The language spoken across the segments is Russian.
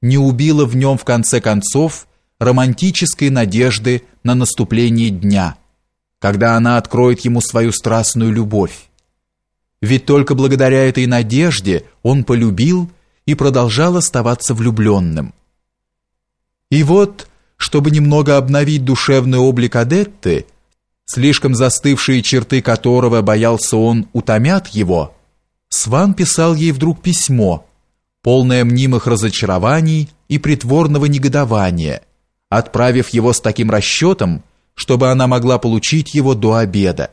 не убило в нем в конце концов романтической надежды на наступление дня, когда она откроет ему свою страстную любовь. Ведь только благодаря этой надежде он полюбил и продолжал оставаться влюбленным. И вот, чтобы немного обновить душевный облик Адетты, слишком застывшие черты которого боялся он утомят его, Сван писал ей вдруг письмо, полное мнимых разочарований и притворного негодования, отправив его с таким расчетом, чтобы она могла получить его до обеда.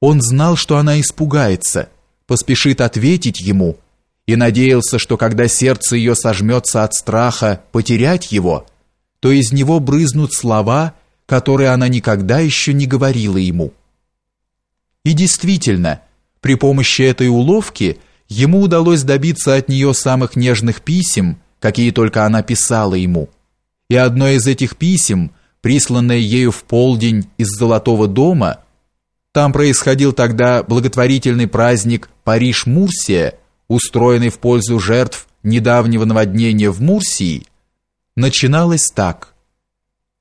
Он знал, что она испугается, поспешит ответить ему, и надеялся, что когда сердце ее сожмется от страха потерять его, то из него брызнут слова, которые она никогда еще не говорила ему. И действительно, при помощи этой уловки ему удалось добиться от нее самых нежных писем, какие только она писала ему. И одно из этих писем, присланное ею в полдень из Золотого дома, там происходил тогда благотворительный праздник Париж-Мурсия, устроенный в пользу жертв недавнего наводнения в Мурсии, начиналось так: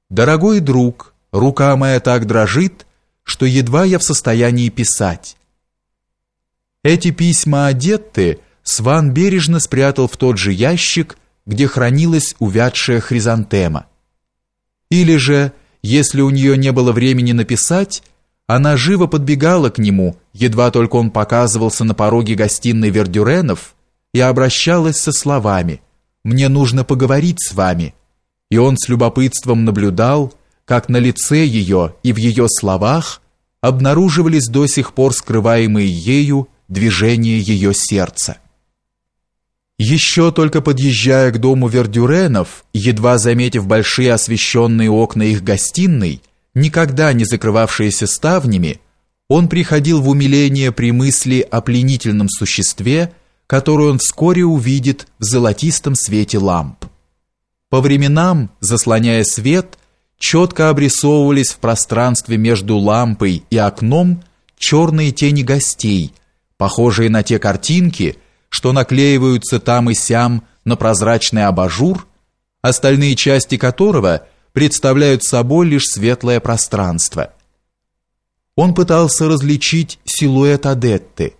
Дорогой друг, рука моя так дрожит, что едва я в состоянии писать. Эти письма одетты Сван бережно спрятал в тот же ящик, где хранилась увядшая хризантема. Или же, если у нее не было времени написать, она живо подбегала к нему, едва только он показывался на пороге гостиной Вердюренов, и обращалась со словами «Мне нужно поговорить с вами». И он с любопытством наблюдал, как на лице ее и в ее словах обнаруживались до сих пор скрываемые ею движение ее сердца. Еще только подъезжая к дому Вердюренов, едва заметив большие освещенные окна их гостиной, никогда не закрывавшиеся ставнями, он приходил в умиление при мысли о пленительном существе, которое он вскоре увидит в золотистом свете ламп. По временам, заслоняя свет, четко обрисовывались в пространстве между лампой и окном черные тени гостей – похожие на те картинки, что наклеиваются там и сям на прозрачный абажур, остальные части которого представляют собой лишь светлое пространство. Он пытался различить силуэт Адетты.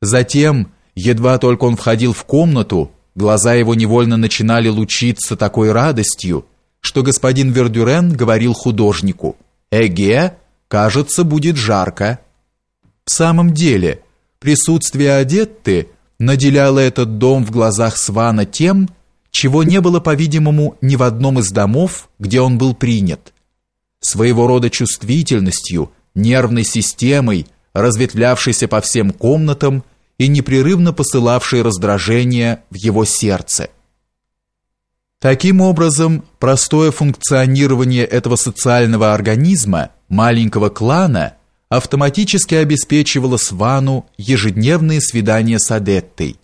Затем, едва только он входил в комнату, глаза его невольно начинали лучиться такой радостью, что господин Вердюрен говорил художнику «Эге, кажется, будет жарко». В самом деле – Присутствие Адетты наделяло этот дом в глазах Свана тем, чего не было, по-видимому, ни в одном из домов, где он был принят. Своего рода чувствительностью, нервной системой, разветвлявшейся по всем комнатам и непрерывно посылавшей раздражение в его сердце. Таким образом, простое функционирование этого социального организма, маленького клана – автоматически обеспечивала Свану ежедневные свидания с Адеттой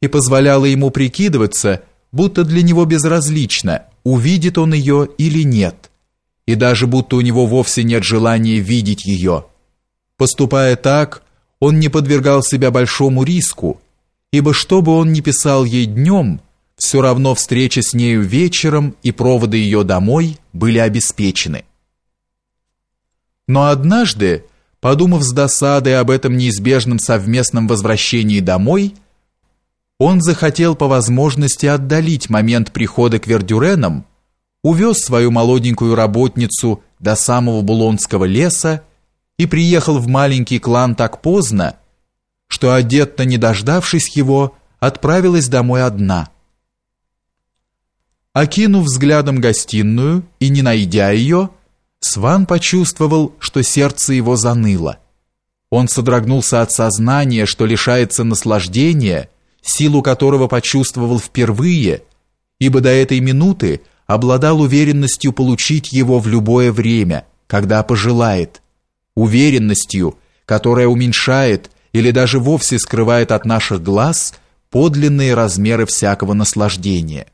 и позволяла ему прикидываться, будто для него безразлично, увидит он ее или нет, и даже будто у него вовсе нет желания видеть ее. Поступая так, он не подвергал себя большому риску, ибо что бы он ни писал ей днем, все равно встреча с нею вечером и проводы ее домой были обеспечены. Но однажды, подумав с досадой об этом неизбежном совместном возвращении домой, он захотел по возможности отдалить момент прихода к Вердюренам, увез свою молоденькую работницу до самого Булонского леса и приехал в маленький клан так поздно, что одетто не дождавшись его, отправилась домой одна. Окинув взглядом гостиную и не найдя ее, Сван почувствовал, что сердце его заныло. Он содрогнулся от сознания, что лишается наслаждения, силу которого почувствовал впервые, ибо до этой минуты обладал уверенностью получить его в любое время, когда пожелает, уверенностью, которая уменьшает или даже вовсе скрывает от наших глаз подлинные размеры всякого наслаждения.